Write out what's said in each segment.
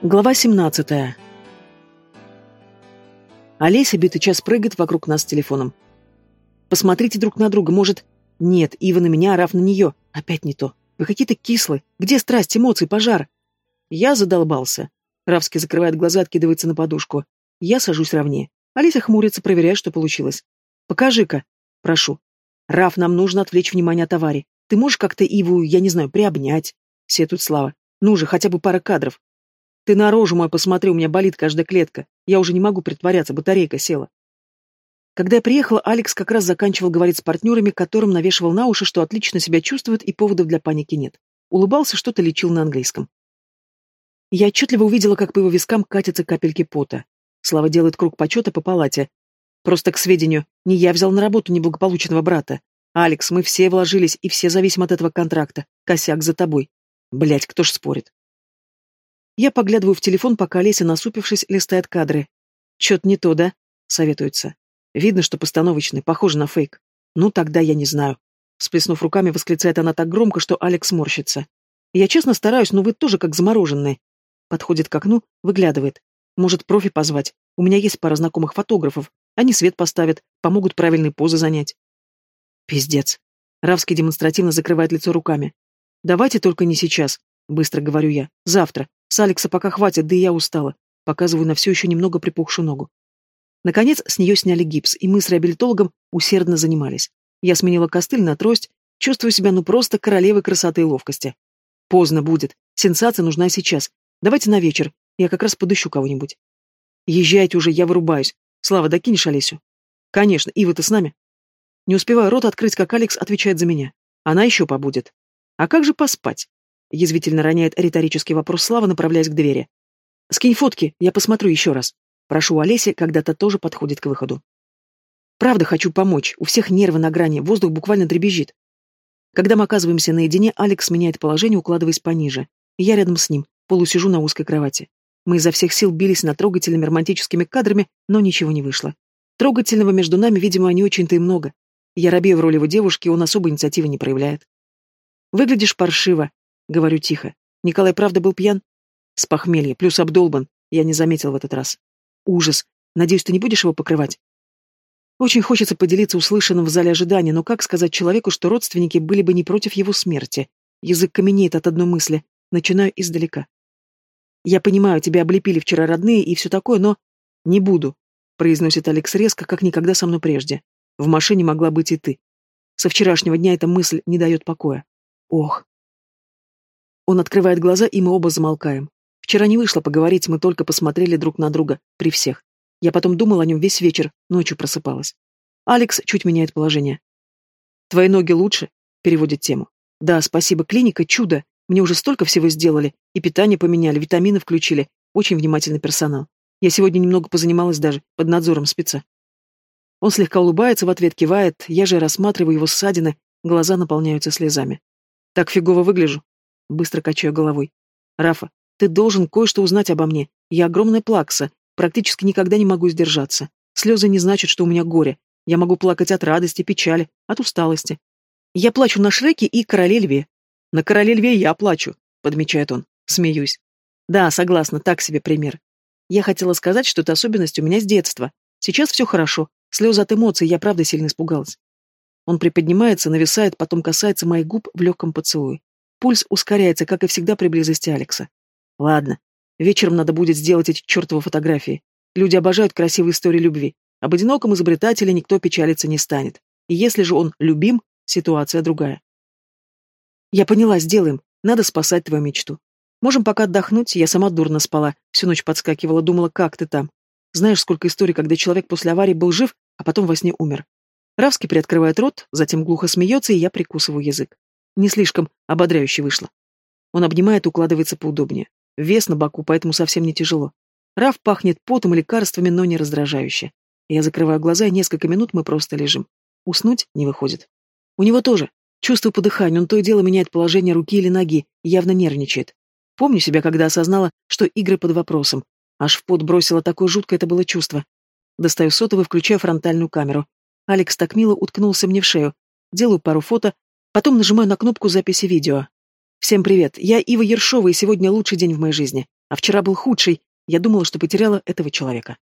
Глава 17. Олеся битый час прыгает вокруг нас с телефоном. Посмотрите друг на друга, может... Нет, Ива на меня, Раф на нее. Опять не то. Вы какие-то кислые. Где страсть, эмоции, пожар? Я задолбался. Равский закрывает глаза, откидывается на подушку. Я сажусь ровнее. Олеся хмурится, проверяя, что получилось. Покажи-ка. Прошу. Раф, нам нужно отвлечь внимание от аварии. Ты можешь как-то Иву, я не знаю, приобнять? Все тут Слава. Ну же, хотя бы пара кадров. Ты на рожу мою посмотри, у меня болит каждая клетка. Я уже не могу притворяться, батарейка села. Когда я приехала, Алекс как раз заканчивал говорить с партнерами, которым навешивал на уши, что отлично себя чувствует и поводов для паники нет. Улыбался, что-то лечил на английском. Я отчетливо увидела, как по его вискам катятся капельки пота. Слава делает круг почета по палате. Просто к сведению, не я взял на работу неблагополучного брата. Алекс, мы все вложились, и все зависим от этого контракта. Косяк за тобой. Блять, кто ж спорит? Я поглядываю в телефон, пока Олеся, насупившись, листает кадры. Чё-то не то, да? Советуется. Видно, что постановочный, похоже на фейк. Ну, тогда я не знаю. Всплеснув руками, восклицает она так громко, что Алекс морщится. Я честно стараюсь, но вы тоже как замороженные. Подходит к окну, выглядывает. Может, профи позвать? У меня есть пара знакомых фотографов. Они свет поставят, помогут правильные позы занять. Пиздец. Равский демонстративно закрывает лицо руками. Давайте только не сейчас, быстро говорю я. Завтра. С Алекса пока хватит, да и я устала. Показываю на все еще немного припухшую ногу. Наконец, с нее сняли гипс, и мы с реабилитологом усердно занимались. Я сменила костыль на трость, чувствую себя ну просто королевой красоты и ловкости. Поздно будет. Сенсация нужна сейчас. Давайте на вечер. Я как раз подыщу кого-нибудь. Езжайте уже, я вырубаюсь. Слава, докинешь Олесю? Конечно. Ива, ты с нами? Не успеваю рот открыть, как Алекс отвечает за меня. Она еще побудет. А как же поспать? Язвительно роняет риторический вопрос Слава, направляясь к двери. «Скинь фотки, я посмотрю еще раз». Прошу Олеси, когда то тоже подходит к выходу. Правда хочу помочь, у всех нервы на грани, воздух буквально дребезжит. Когда мы оказываемся наедине, Алекс меняет положение, укладываясь пониже. Я рядом с ним, полусижу на узкой кровати. Мы изо всех сил бились над трогательными романтическими кадрами, но ничего не вышло. Трогательного между нами, видимо, не очень-то и много. Я робею в роли его девушки, он особой инициативы не проявляет. «Выглядишь паршиво», Говорю тихо. Николай правда был пьян? С похмелья, плюс обдолбан. Я не заметил в этот раз. Ужас. Надеюсь, ты не будешь его покрывать? Очень хочется поделиться услышанным в зале ожидания, но как сказать человеку, что родственники были бы не против его смерти? Язык каменеет от одной мысли. Начинаю издалека. Я понимаю, тебя облепили вчера родные и все такое, но... Не буду, произносит Алекс резко, как никогда со мной прежде. В машине могла быть и ты. Со вчерашнего дня эта мысль не дает покоя. Ох, он открывает глаза, и мы оба замолкаем. Вчера не вышло поговорить, мы только посмотрели друг на друга, при всех. Я потом думал о нем весь вечер, ночью просыпалась. Алекс чуть меняет положение. «Твои ноги лучше?» — переводит тему. «Да, спасибо, клиника, чудо. Мне уже столько всего сделали. И питание поменяли, витамины включили. Очень внимательный персонал. Я сегодня немного позанималась даже, под надзором спеца». Он слегка улыбается, в ответ кивает, я же рассматриваю его ссадины, глаза наполняются слезами. «Так фигово выгляжу?» Быстро качаю головой. Рафа, ты должен кое-что узнать обо мне. Я огромная плакса, практически никогда не могу сдержаться. Слезы не значат, что у меня горе. Я могу плакать от радости, печали, от усталости. Я плачу на Шреке и Короле Льве. На Короле Льве я плачу, подмечает он. Смеюсь. Да, согласна, так себе пример. Я хотела сказать, что это особенность у меня с детства. Сейчас все хорошо. Слезы от эмоций, я правда сильно испугалась. Он приподнимается, нависает, потом касается моих губ в легком поцелуе. Пульс ускоряется, как и всегда при близости Алекса. Ладно, вечером надо будет сделать эти чертовы фотографии. Люди обожают красивые истории любви. Об одиноком изобретателе никто печалиться не станет. И если же он любим, ситуация другая. Я поняла, сделаем. Надо спасать твою мечту. Можем пока отдохнуть, я сама дурно спала, всю ночь подскакивала, думала, как ты там. Знаешь, сколько историй, когда человек после аварии был жив, а потом во сне умер. Равский приоткрывает рот, затем глухо смеется, и я прикусываю язык. Не слишком ободряюще вышло. Он обнимает и укладывается поудобнее. Вес на боку, поэтому совсем не тяжело. Раф пахнет потом и лекарствами, но не раздражающе. Я закрываю глаза, и несколько минут мы просто лежим. Уснуть не выходит. У него тоже. Чувствую по дыханию, он то и дело меняет положение руки или ноги, явно нервничает. Помню себя, когда осознала, что игры под вопросом. Аж в пот бросило такое жуткое это было чувство. Достаю сотовый, включаю фронтальную камеру. Алекс так мило уткнулся мне в шею. Делаю пару фото, Потом нажимаю на кнопку записи видео. Всем привет, я Ива Ершова, и сегодня лучший день в моей жизни. А вчера был худший. Я думала, что потеряла этого человека.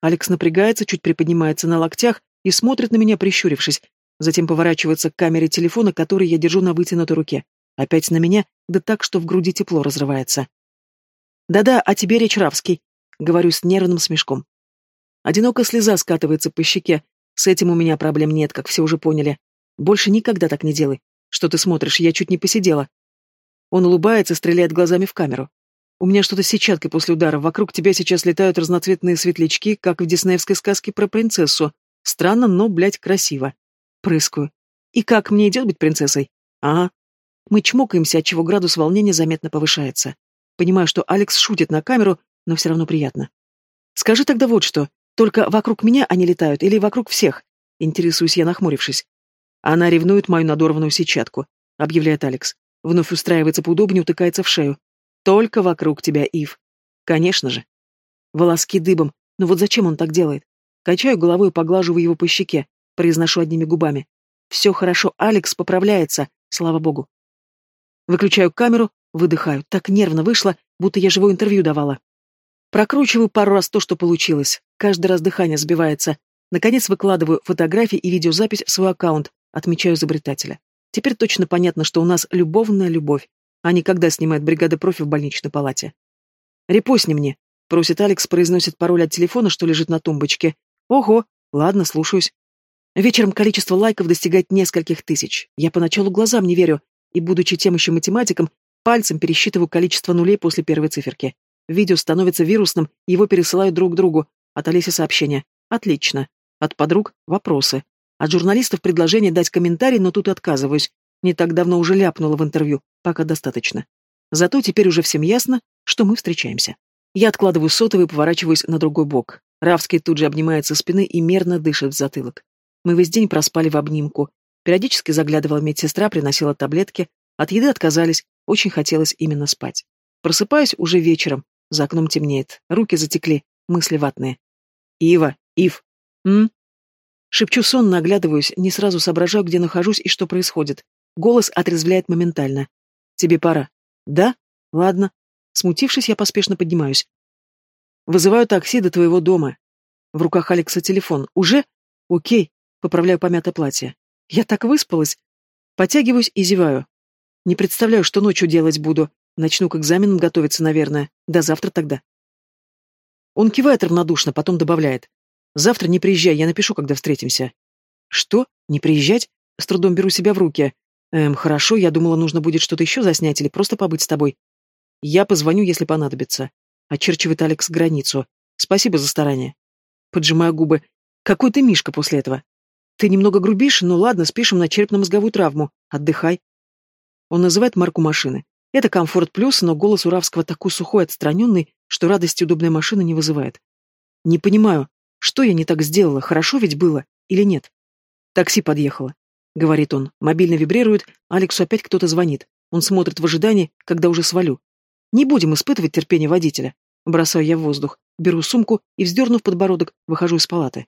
Алекс напрягается, чуть приподнимается на локтях и смотрит на меня, прищурившись. Затем поворачивается к камере телефона, который я держу на вытянутой руке. Опять на меня, да так, что в груди тепло разрывается. «Да-да, а тебе речь Равский», — говорю с нервным смешком. Одинокая слеза скатывается по щеке. С этим у меня проблем нет, как все уже поняли. Больше никогда так не делай. Что ты смотришь, я чуть не посидела. Он улыбается, стреляет глазами в камеру. У меня что-то с сетчаткой после удара. Вокруг тебя сейчас летают разноцветные светлячки, как в диснеевской сказке про принцессу. Странно, но, блядь, красиво. Прыскаю. И как мне идет быть принцессой? Ага. Мы чмокаемся, отчего градус волнения заметно повышается. Понимаю, что Алекс шутит на камеру, но все равно приятно. Скажи тогда вот что. Только вокруг меня они летают или вокруг всех? Интересуюсь я, нахмурившись. Она ревнует мою надорванную сетчатку, объявляет Алекс. Вновь устраивается поудобнее, утыкается в шею. Только вокруг тебя, Ив. Конечно же. Волоски дыбом. Но вот зачем он так делает? Качаю головой и поглаживаю его по щеке, произношу одними губами. Все хорошо, Алекс поправляется, слава богу. Выключаю камеру, Выдыхаю. Так нервно вышло, будто я живое интервью давала. Прокручиваю пару раз то, что получилось. Каждый раз дыхание сбивается. Наконец выкладываю фотографии и видеозапись в свой аккаунт, отмечаю изобретателя. Теперь точно понятно, что у нас любовная любовь, а не когда снимает бригада профи в больничной палате. «Репостни мне», — просит Алекс, произносит пароль от телефона, что лежит на тумбочке. «Ого, ладно, слушаюсь». Вечером количество лайков достигает нескольких тысяч. Я поначалу глазам не верю, и, будучи тем еще математиком, Пальцем пересчитываю количество нулей после первой циферки. Видео становится вирусным, его пересылают друг другу. От Олеси сообщение. Отлично. От подруг — вопросы. От журналистов предложение дать комментарий, но тут отказываюсь. Не так давно уже ляпнула в интервью. Пока достаточно. Зато теперь уже всем ясно, что мы встречаемся. Я откладываю сотовый и поворачиваюсь на другой бок. Равский тут же обнимается спины и мерно дышит в затылок. Мы весь день проспали в обнимку. Периодически заглядывала медсестра, приносила таблетки. От еды отказались, очень хотелось именно спать. Просыпаюсь уже вечером. За окном темнеет. Руки затекли. Мысли ватные. «Ива! Ив! М?» Шепчу сонно, оглядываюсь, не сразу соображаю, где нахожусь и что происходит. Голос отрезвляет моментально. «Тебе пора». «Да? Ладно». Смутившись, я поспешно поднимаюсь. «Вызываю такси до твоего дома». В руках Алекса телефон. «Уже? Окей». Поправляю помятое платье. Я так выспалась. Потягиваюсь и зеваю. Не представляю, что ночью делать буду. Начну к экзаменам готовиться, наверное. До завтра тогда. Он кивает равнодушно, потом добавляет. Завтра не приезжай, я напишу, когда встретимся. Что? Не приезжать? С трудом беру себя в руки. Эм, хорошо, я думала, нужно будет что-то еще заснять или просто побыть с тобой. Я позвоню, если понадобится. Очерчивает Алекс границу. Спасибо за старание. Поджимаю губы. Какой ты Мишка после этого? Ты немного грубишь, но ладно, спишем на черепно-мозговую травму. Отдыхай. Он называет марку машины. Это комфорт плюс, но голос Уравского такой сухой, отстраненный, что радости удобная машина не вызывает. Не понимаю, что я не так сделала, хорошо ведь было или нет? Такси подъехало, говорит он. Мобильно вибрирует, Алексу опять кто-то звонит. Он смотрит в ожидании, когда уже свалю. Не будем испытывать терпение водителя. Бросаю я в воздух, беру сумку и, вздернув подбородок, выхожу из палаты.